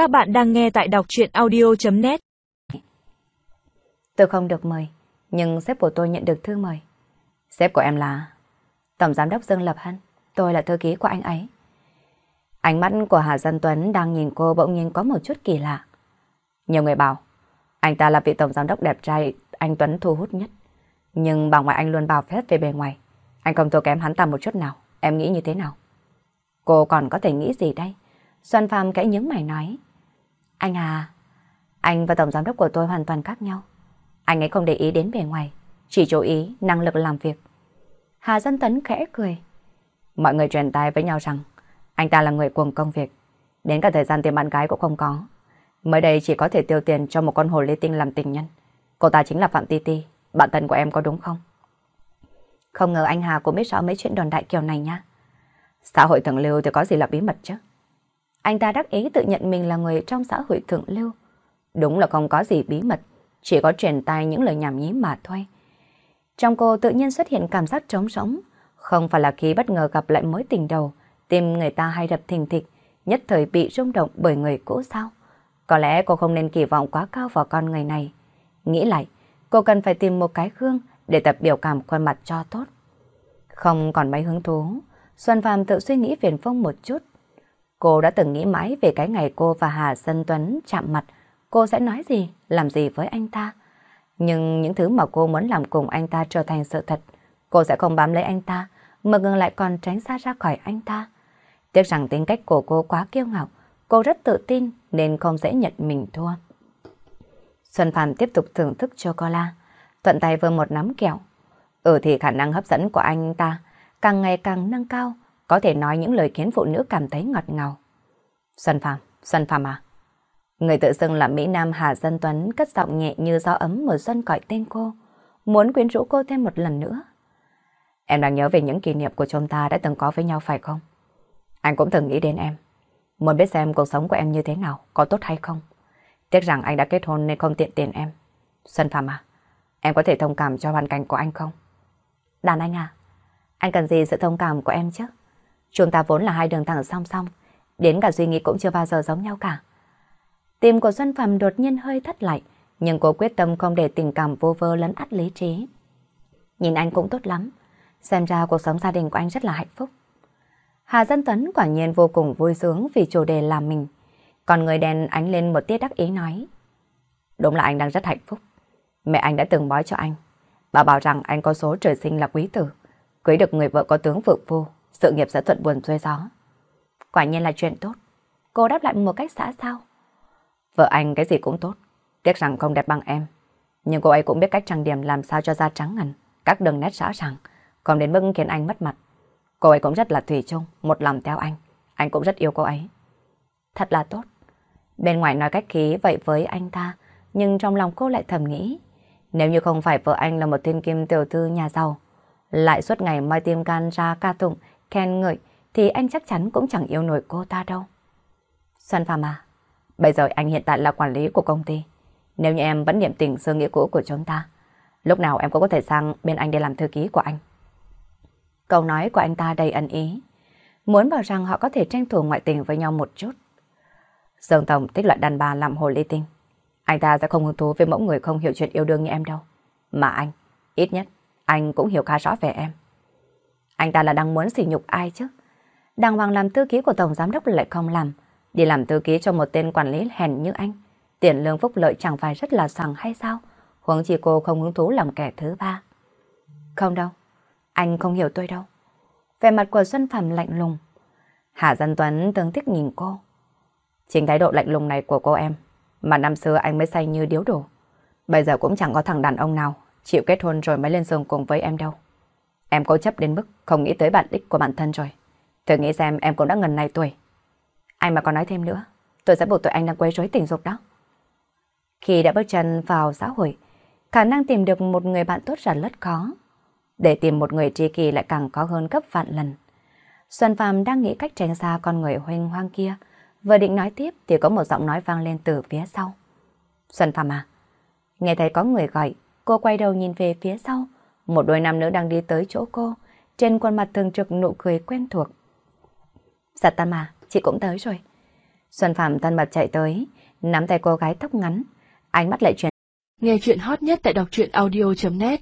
Các bạn đang nghe tại đọc chuyện audio.net Tôi không được mời, nhưng sếp của tôi nhận được thư mời. Sếp của em là Tổng Giám đốc Dương Lập Hân, tôi là thư ký của anh ấy. Ánh mắt của Hà Dân Tuấn đang nhìn cô bỗng nhiên có một chút kỳ lạ. Nhiều người bảo, anh ta là vị Tổng Giám đốc đẹp trai anh Tuấn thu hút nhất. Nhưng bà ngoại anh luôn bao phép về bề ngoài. Anh không thua kém hắn ta một chút nào. Em nghĩ như thế nào? Cô còn có thể nghĩ gì đây? Xuân Phạm kẽ nhướng mày nói. Anh à, anh và tổng giám đốc của tôi hoàn toàn khác nhau. Anh ấy không để ý đến bề ngoài, chỉ chú ý năng lực làm việc. Hà Dân Tấn khẽ cười. Mọi người truyền tai với nhau rằng anh ta là người cuồng công việc. Đến cả thời gian tìm bạn gái cũng không có. Mới đây chỉ có thể tiêu tiền cho một con hồ ly tinh làm tình nhân. Cô ta chính là Phạm Ti Ti, bạn thân của em có đúng không? Không ngờ anh Hà cũng biết rõ mấy chuyện đồn đại kiểu này nha. Xã hội thượng lưu thì có gì là bí mật chứ? Anh ta đắc ý tự nhận mình là người trong xã hội thượng lưu. Đúng là không có gì bí mật, chỉ có truyền tai những lời nhảm nhí mà thôi. Trong cô tự nhiên xuất hiện cảm giác trống sống, không phải là khi bất ngờ gặp lại mối tình đầu, tim người ta hay đập thình thịch, nhất thời bị rung động bởi người cũ sao? Có lẽ cô không nên kỳ vọng quá cao vào con người này. Nghĩ lại, cô cần phải tìm một cái gương để tập biểu cảm khuôn mặt cho tốt. Không còn mấy hứng thú, Xuân Phạm tự suy nghĩ phiền phong một chút. Cô đã từng nghĩ mãi về cái ngày cô và Hà Sân Tuấn chạm mặt, cô sẽ nói gì, làm gì với anh ta. Nhưng những thứ mà cô muốn làm cùng anh ta trở thành sự thật, cô sẽ không bám lấy anh ta, mà ngừng lại còn tránh xa ra khỏi anh ta. Tiếc rằng tính cách của cô quá kiêu ngạo, cô rất tự tin nên không dễ nhận mình thua. Xuân Phạm tiếp tục thưởng thức chocolate, thuận tay vừa một nắm kẹo. Ừ thì khả năng hấp dẫn của anh ta càng ngày càng nâng cao, có thể nói những lời khiến phụ nữ cảm thấy ngọt ngào. Xuân Phạm, Xuân Phạm à? Người tự xưng là Mỹ Nam Hà Dân Tuấn cất giọng nhẹ như gió ấm mùa xuân gọi tên cô, muốn quyến rũ cô thêm một lần nữa. Em đang nhớ về những kỷ niệm của chúng ta đã từng có với nhau phải không? Anh cũng từng nghĩ đến em. Muốn biết xem cuộc sống của em như thế nào, có tốt hay không? Tiếc rằng anh đã kết hôn nên không tiện tiền em. Xuân Phạm à, em có thể thông cảm cho hoàn cảnh của anh không? Đàn anh à, anh cần gì sự thông cảm của em chứ? Chúng ta vốn là hai đường thẳng song song, đến cả suy nghĩ cũng chưa bao giờ giống nhau cả. Tim của Xuân Phạm đột nhiên hơi thất lại, nhưng cô quyết tâm không để tình cảm vô vơ lấn át lý trí. Nhìn anh cũng tốt lắm, xem ra cuộc sống gia đình của anh rất là hạnh phúc. Hà Dân Tuấn quả nhiên vô cùng vui sướng vì chủ đề là mình. Còn người đèn ánh lên một tia đắc ý nói. Đúng là anh đang rất hạnh phúc. Mẹ anh đã từng bói cho anh. Bà bảo rằng anh có số trời sinh là quý tử. Cưới được người vợ có tướng vượng vô sự nghiệp sẽ thuận buồn xuôi gió. Quả nhiên là chuyện tốt. Cô đáp lại một cách xã sao. Vợ anh cái gì cũng tốt. Tiếc rằng không đẹp bằng em. Nhưng cô ấy cũng biết cách trang điểm làm sao cho da trắng ngần, các đường nét rõ ràng, không đến mức khiến anh mất mặt. Cô ấy cũng rất là thủy chung, một lòng theo anh. Anh cũng rất yêu cô ấy. Thật là tốt. Bên ngoài nói cách khí vậy với anh ta, nhưng trong lòng cô lại thầm nghĩ. Nếu như không phải vợ anh là một thiên kim tiểu thư nhà giàu, lại suốt ngày moi tim can ra ca tụng, khen ngợi, thì anh chắc chắn cũng chẳng yêu nổi cô ta đâu. Xuân Phạm à, bây giờ anh hiện tại là quản lý của công ty. Nếu như em vẫn niệm tình sơ nghĩa cũ của chúng ta, lúc nào em cũng có thể sang bên anh để làm thư ký của anh. Câu nói của anh ta đầy ẩn ý, muốn bảo rằng họ có thể tranh thủ ngoại tình với nhau một chút. Dương Tổng thích loại đàn bà làm hồ ly tinh. Anh ta sẽ không hứng thú với mẫu người không hiểu chuyện yêu đương như em đâu. Mà anh, ít nhất, anh cũng hiểu khá rõ về em. Anh ta là đang muốn sỉ nhục ai chứ? Đàng hoàng làm thư ký của Tổng Giám đốc lại không làm. Đi làm thư ký cho một tên quản lý hèn như anh. Tiền lương phúc lợi chẳng phải rất là sẵn hay sao? Huống chi cô không hứng thú làm kẻ thứ ba. Không đâu, anh không hiểu tôi đâu. Về mặt của Xuân Phạm lạnh lùng. Hạ Dân Tuấn tương thích nhìn cô. Chính thái độ lạnh lùng này của cô em, mà năm xưa anh mới say như điếu đổ. Bây giờ cũng chẳng có thằng đàn ông nào chịu kết hôn rồi mới lên giường cùng với em đâu. Em cố chấp đến mức không nghĩ tới bản đích của bản thân rồi. Thử nghĩ xem em cũng đã ngần này tuổi. Anh mà còn nói thêm nữa, tôi sẽ buộc tội anh đang quấy rối tình dục đó. Khi đã bước chân vào xã hội, khả năng tìm được một người bạn tốt là rất khó. Để tìm một người tri kỳ lại càng khó hơn gấp vạn lần. Xuân Phạm đang nghĩ cách tránh xa con người huynh hoang kia. Vừa định nói tiếp thì có một giọng nói vang lên từ phía sau. Xuân Phạm à? Nghe thấy có người gọi, cô quay đầu nhìn về phía sau. Một đôi nam nữ đang đi tới chỗ cô. Trên khuôn mặt thường trực nụ cười quen thuộc. Giật dạ tan mà, chị cũng tới rồi. Xuân Phạm thân mật chạy tới, nắm tay cô gái tóc ngắn, ánh mắt lại chuyển. Nghe chuyện hot nhất tại đọc truyện audio.net